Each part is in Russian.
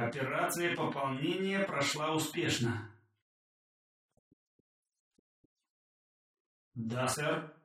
Операция пополнения прошла успешно. Да, сэр.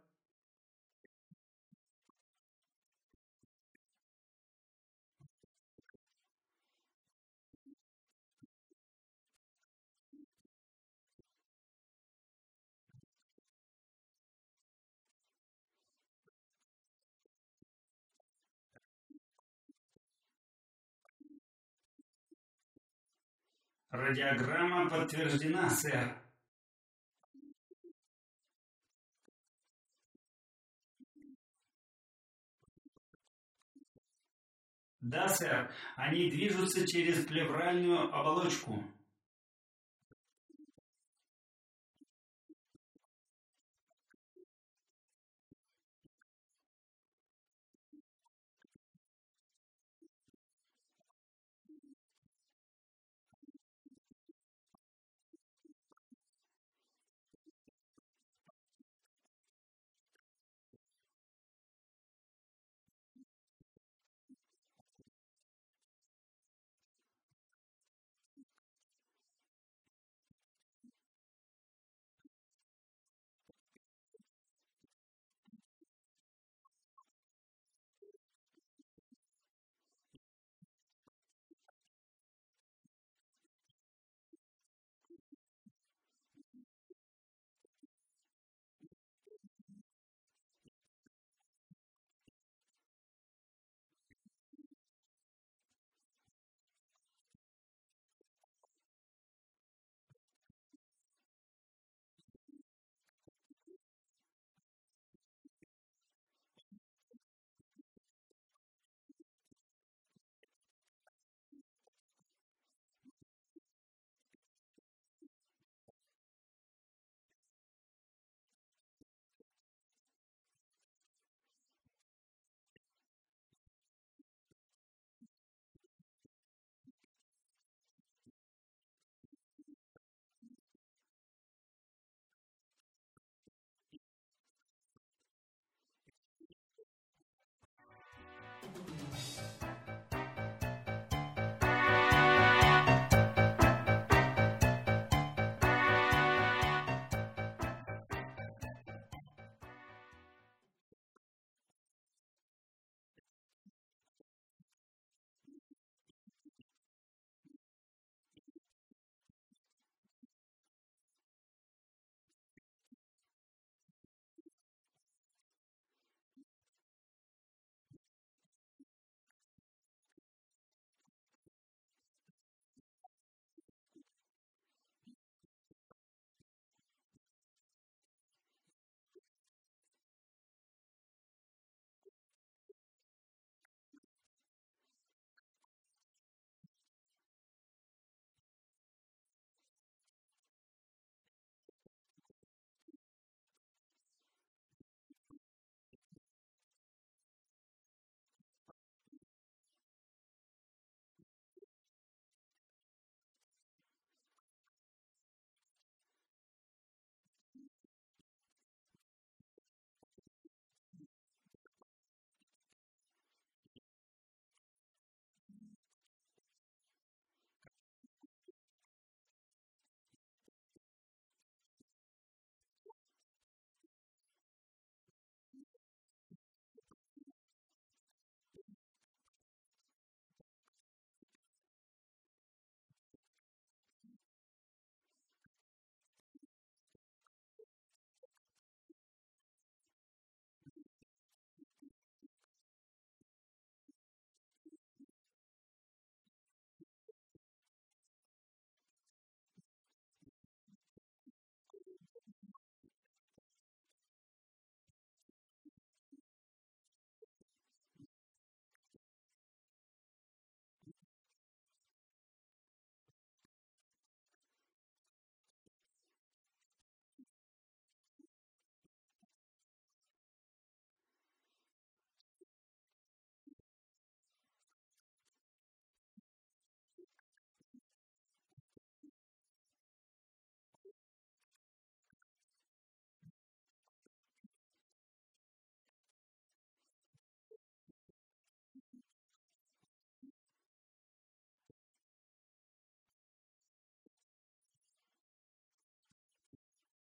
Радиограмма подтверждена, сэр. Да, сэр. Они движутся через плевральную оболочку.